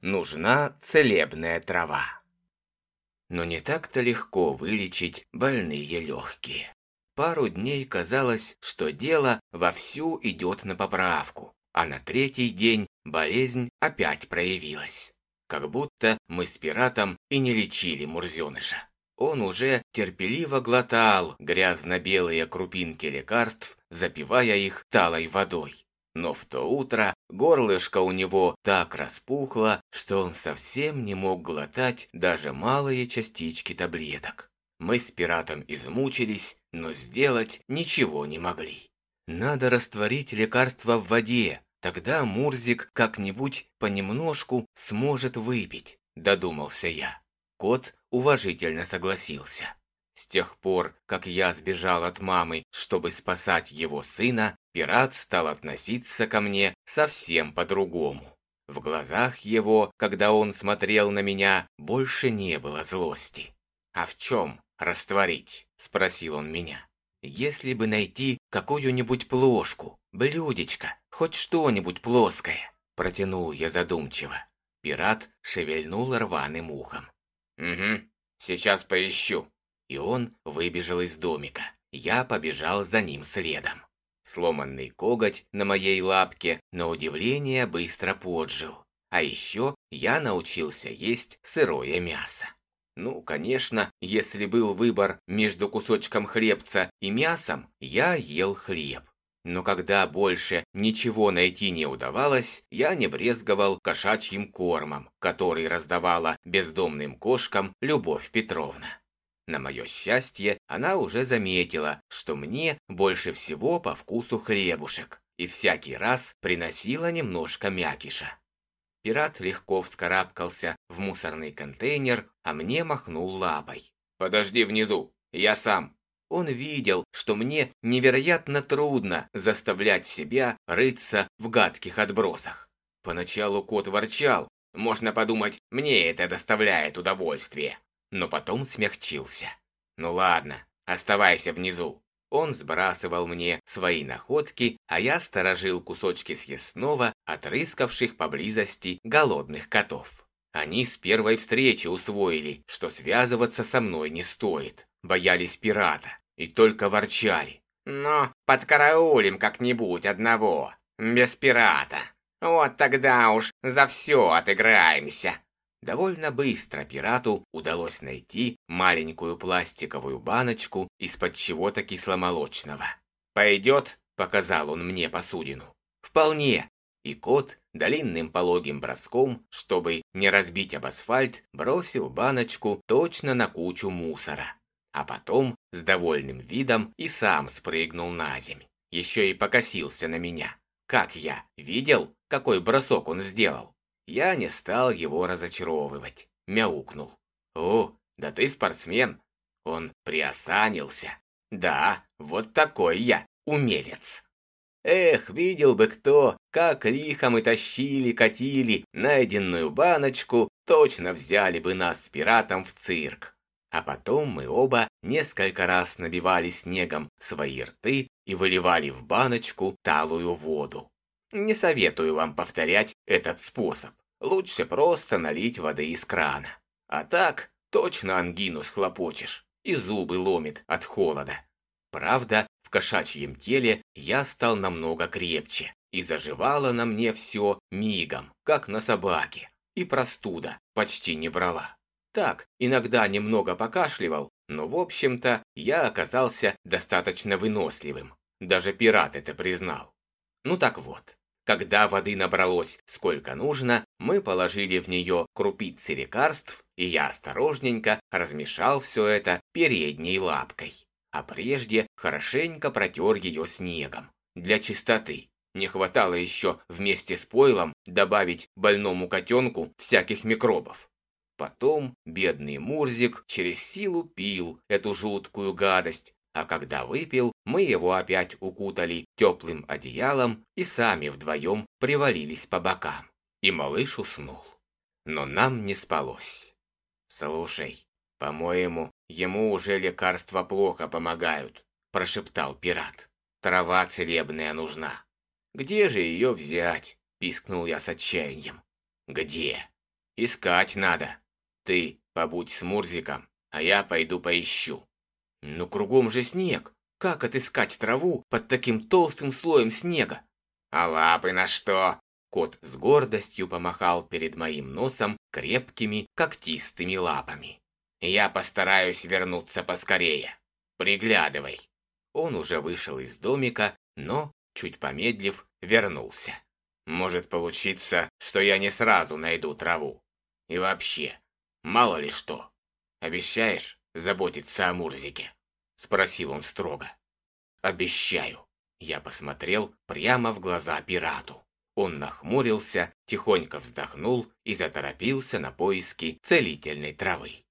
нужна целебная трава. Но не так-то легко вылечить больные легкие. Пару дней казалось, что дело вовсю идет на поправку, а на третий день болезнь опять проявилась. Как будто мы с пиратом и не лечили Мурзеныша. Он уже терпеливо глотал грязно-белые крупинки лекарств, запивая их талой водой. Но в то утро горлышко у него так распухло, что он совсем не мог глотать даже малые частички таблеток. Мы с пиратом измучились, но сделать ничего не могли. Надо растворить лекарство в воде, тогда Мурзик как-нибудь понемножку сможет выпить, додумался я. Кот уважительно согласился. С тех пор, как я сбежал от мамы, чтобы спасать его сына, пират стал относиться ко мне совсем по-другому. В глазах его, когда он смотрел на меня, больше не было злости. «А в чем растворить?» – спросил он меня. «Если бы найти какую-нибудь плошку, блюдечко, хоть что-нибудь плоское», – протянул я задумчиво. Пират шевельнул рваным ухом. «Угу, сейчас поищу», и он выбежал из домика. Я побежал за ним следом. Сломанный коготь на моей лапке, на удивление, быстро поджил. А еще я научился есть сырое мясо. Ну, конечно, если был выбор между кусочком хлебца и мясом, я ел хлеб. Но когда больше ничего найти не удавалось, я не брезговал кошачьим кормом, который раздавала бездомным кошкам Любовь Петровна. На мое счастье, она уже заметила, что мне больше всего по вкусу хлебушек, и всякий раз приносила немножко мякиша. Пират легко вскарабкался в мусорный контейнер, а мне махнул лапой. «Подожди внизу, я сам». Он видел, что мне невероятно трудно заставлять себя рыться в гадких отбросах. Поначалу кот ворчал, можно подумать, мне это доставляет удовольствие но потом смягчился. «Ну ладно, оставайся внизу». Он сбрасывал мне свои находки, а я сторожил кусочки съестного, отрыскавших поблизости голодных котов. Они с первой встречи усвоили, что связываться со мной не стоит, боялись пирата и только ворчали. «Но подкараулим как-нибудь одного, без пирата. Вот тогда уж за все отыграемся». Довольно быстро пирату удалось найти маленькую пластиковую баночку из-под чего-то кисломолочного. «Пойдет?» – показал он мне посудину. «Вполне». И кот длинным пологим броском, чтобы не разбить об асфальт, бросил баночку точно на кучу мусора. А потом с довольным видом и сам спрыгнул на земь. Еще и покосился на меня. Как я, видел, какой бросок он сделал? Я не стал его разочаровывать. Мяукнул. «О, да ты спортсмен!» Он приосанился. «Да, вот такой я, умелец!» Эх, видел бы кто, как лихо мы тащили, катили найденную баночку, точно взяли бы нас с пиратом в цирк. А потом мы оба несколько раз набивали снегом свои рты и выливали в баночку талую воду. Не советую вам повторять этот способ. Лучше просто налить воды из крана. А так точно ангину схлопочешь и зубы ломит от холода. Правда, в кошачьем теле я стал намного крепче, и заживало на мне все мигом, как на собаке, и простуда почти не брала. Так, иногда немного покашливал, но в общем-то я оказался достаточно выносливым. Даже пират это признал. Ну так вот, когда воды набралось сколько нужно, мы положили в нее крупицы лекарств, и я осторожненько размешал все это передней лапкой. А прежде хорошенько протер ее снегом. Для чистоты. Не хватало еще вместе с пойлом добавить больному котенку всяких микробов. Потом бедный Мурзик через силу пил эту жуткую гадость, а когда выпил, мы его опять укутали теплым одеялом и сами вдвоем привалились по бокам. И малыш уснул. Но нам не спалось. «Слушай, по-моему, ему уже лекарства плохо помогают», прошептал пират. «Трава целебная нужна». «Где же ее взять?» пискнул я с отчаянием. «Где?» Искать надо. Ты побудь с Мурзиком, а я пойду поищу. Ну кругом же снег. Как отыскать траву под таким толстым слоем снега? А лапы на что? Кот с гордостью помахал перед моим носом крепкими когтистыми лапами. Я постараюсь вернуться поскорее. Приглядывай. Он уже вышел из домика, но, чуть помедлив, вернулся. Может получиться, что я не сразу найду траву. И вообще, мало ли что. Обещаешь заботиться о Мурзике? Спросил он строго. Обещаю. Я посмотрел прямо в глаза пирату. Он нахмурился, тихонько вздохнул и заторопился на поиски целительной травы.